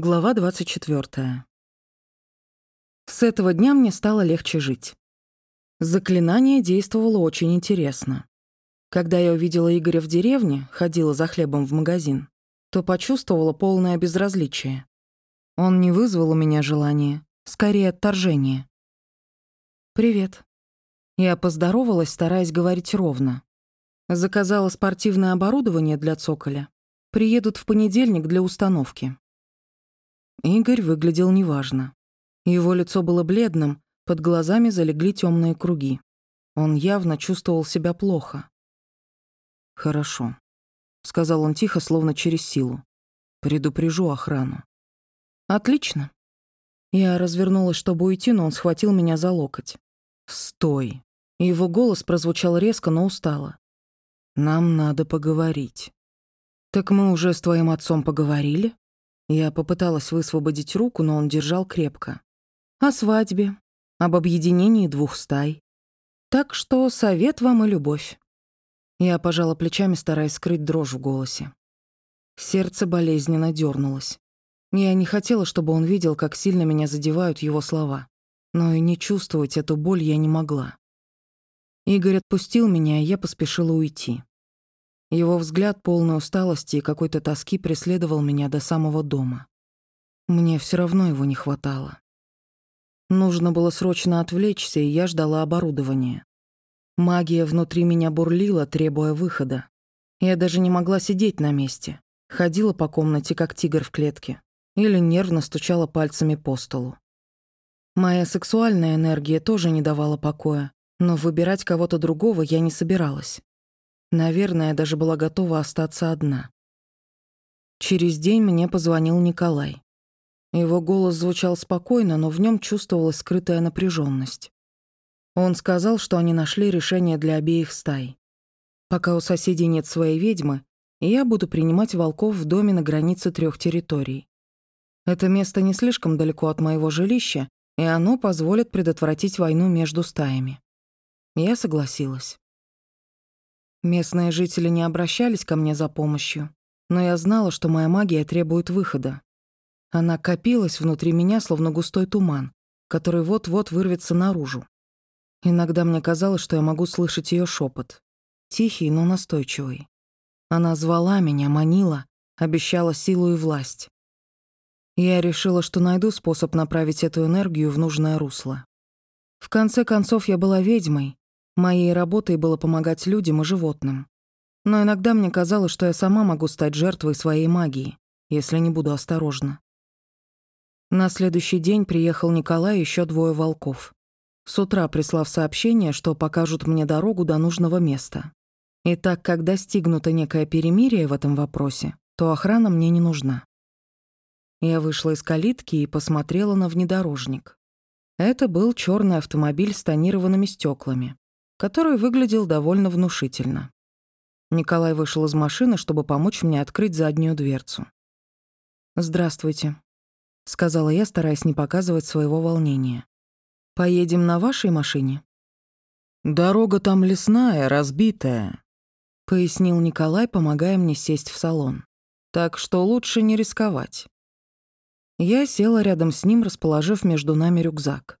Глава 24. С этого дня мне стало легче жить. Заклинание действовало очень интересно. Когда я увидела Игоря в деревне, ходила за хлебом в магазин, то почувствовала полное безразличие. Он не вызвал у меня желания, скорее отторжение. «Привет». Я поздоровалась, стараясь говорить ровно. Заказала спортивное оборудование для цоколя. Приедут в понедельник для установки. Игорь выглядел неважно. Его лицо было бледным, под глазами залегли темные круги. Он явно чувствовал себя плохо. «Хорошо», — сказал он тихо, словно через силу. «Предупрежу охрану». «Отлично». Я развернулась, чтобы уйти, но он схватил меня за локоть. «Стой!» Его голос прозвучал резко, но устало. «Нам надо поговорить». «Так мы уже с твоим отцом поговорили?» Я попыталась высвободить руку, но он держал крепко. О свадьбе, об объединении двух стай. Так что совет вам и любовь. Я пожала плечами, стараясь скрыть дрожь в голосе. Сердце болезненно дернулось. Я не хотела, чтобы он видел, как сильно меня задевают его слова. Но и не чувствовать эту боль я не могла. Игорь отпустил меня, и я поспешила уйти. Его взгляд, полный усталости и какой-то тоски, преследовал меня до самого дома. Мне все равно его не хватало. Нужно было срочно отвлечься, и я ждала оборудования. Магия внутри меня бурлила, требуя выхода. Я даже не могла сидеть на месте. Ходила по комнате, как тигр в клетке. Или нервно стучала пальцами по столу. Моя сексуальная энергия тоже не давала покоя, но выбирать кого-то другого я не собиралась. Наверное, даже была готова остаться одна. Через день мне позвонил Николай. Его голос звучал спокойно, но в нем чувствовалась скрытая напряженность. Он сказал, что они нашли решение для обеих стай. Пока у соседей нет своей ведьмы, я буду принимать волков в доме на границе трех территорий. Это место не слишком далеко от моего жилища, и оно позволит предотвратить войну между стаями. Я согласилась. Местные жители не обращались ко мне за помощью, но я знала, что моя магия требует выхода. Она копилась внутри меня, словно густой туман, который вот-вот вырвется наружу. Иногда мне казалось, что я могу слышать ее шепот, тихий, но настойчивый. Она звала меня, манила, обещала силу и власть. Я решила, что найду способ направить эту энергию в нужное русло. В конце концов, я была ведьмой, Моей работой было помогать людям и животным. Но иногда мне казалось, что я сама могу стать жертвой своей магии, если не буду осторожна. На следующий день приехал Николай и еще двое волков. С утра прислав сообщение, что покажут мне дорогу до нужного места. И так как достигнуто некое перемирие в этом вопросе, то охрана мне не нужна. Я вышла из калитки и посмотрела на внедорожник. Это был черный автомобиль с тонированными стеклами, который выглядел довольно внушительно. Николай вышел из машины, чтобы помочь мне открыть заднюю дверцу. «Здравствуйте», — сказала я, стараясь не показывать своего волнения. «Поедем на вашей машине?» «Дорога там лесная, разбитая», — пояснил Николай, помогая мне сесть в салон. «Так что лучше не рисковать». Я села рядом с ним, расположив между нами рюкзак.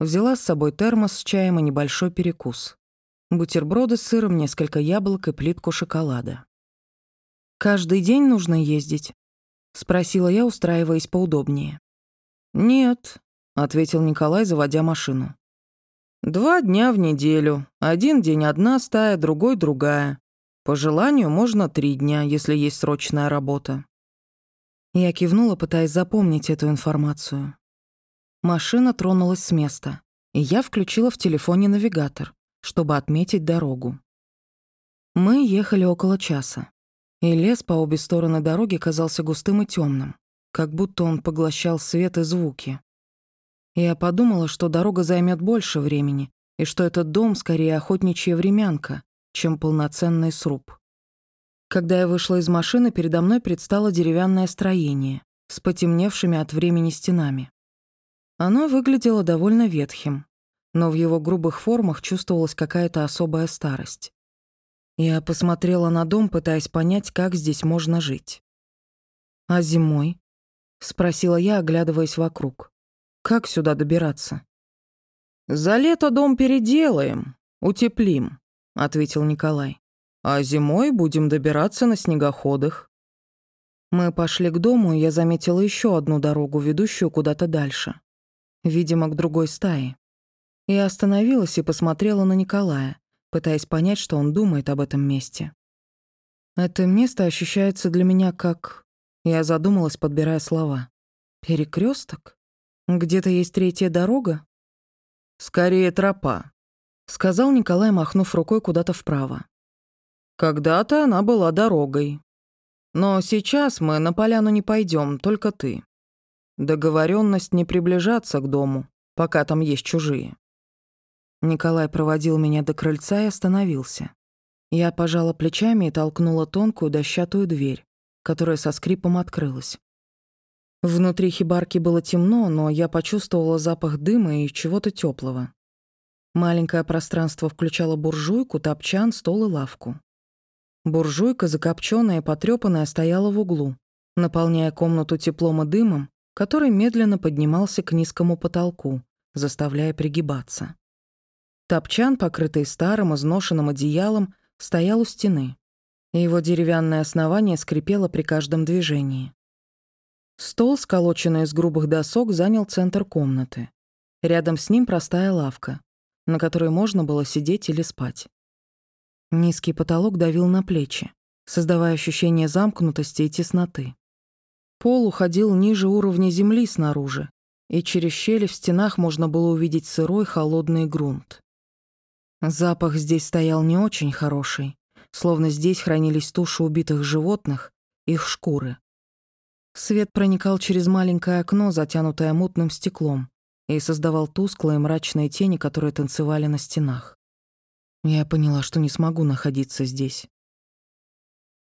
Взяла с собой термос с чаем и небольшой перекус. Бутерброды с сыром, несколько яблок и плитку шоколада. «Каждый день нужно ездить?» — спросила я, устраиваясь поудобнее. «Нет», — ответил Николай, заводя машину. «Два дня в неделю. Один день одна стая, другой другая. По желанию можно три дня, если есть срочная работа». Я кивнула, пытаясь запомнить эту информацию. Машина тронулась с места, и я включила в телефоне навигатор, чтобы отметить дорогу. Мы ехали около часа, и лес по обе стороны дороги казался густым и темным, как будто он поглощал свет и звуки. Я подумала, что дорога займет больше времени, и что этот дом скорее охотничья времянка, чем полноценный сруб. Когда я вышла из машины, передо мной предстало деревянное строение с потемневшими от времени стенами. Оно выглядело довольно ветхим, но в его грубых формах чувствовалась какая-то особая старость. Я посмотрела на дом, пытаясь понять, как здесь можно жить. А зимой? — спросила я, оглядываясь вокруг. «Как сюда добираться?» «За лето дом переделаем, утеплим», — ответил Николай. «А зимой будем добираться на снегоходах». Мы пошли к дому, и я заметила еще одну дорогу, ведущую куда-то дальше. Видимо, к другой стае. Я остановилась и посмотрела на Николая, пытаясь понять, что он думает об этом месте. Это место ощущается для меня как... Я задумалась, подбирая слова. Перекресток? Где-то есть третья дорога? Скорее тропа, сказал Николай, махнув рукой куда-то вправо. Когда-то она была дорогой. Но сейчас мы на поляну не пойдем, только ты. Договоренность не приближаться к дому, пока там есть чужие. Николай проводил меня до крыльца и остановился. Я пожала плечами и толкнула тонкую дощатую дверь, которая со скрипом открылась. Внутри хибарки было темно, но я почувствовала запах дыма и чего-то теплого. Маленькое пространство включало буржуйку, топчан, стол и лавку. Буржуйка, закопченная и потрёпанная, стояла в углу, наполняя комнату теплом и дымом, который медленно поднимался к низкому потолку, заставляя пригибаться. Топчан, покрытый старым, изношенным одеялом, стоял у стены. Его деревянное основание скрипело при каждом движении. Стол, сколоченный из грубых досок, занял центр комнаты. Рядом с ним простая лавка, на которой можно было сидеть или спать. Низкий потолок давил на плечи, создавая ощущение замкнутости и тесноты. Пол уходил ниже уровня земли снаружи, и через щели в стенах можно было увидеть сырой холодный грунт. Запах здесь стоял не очень хороший, словно здесь хранились туши убитых животных, их шкуры. Свет проникал через маленькое окно, затянутое мутным стеклом, и создавал тусклые мрачные тени, которые танцевали на стенах. Я поняла, что не смогу находиться здесь.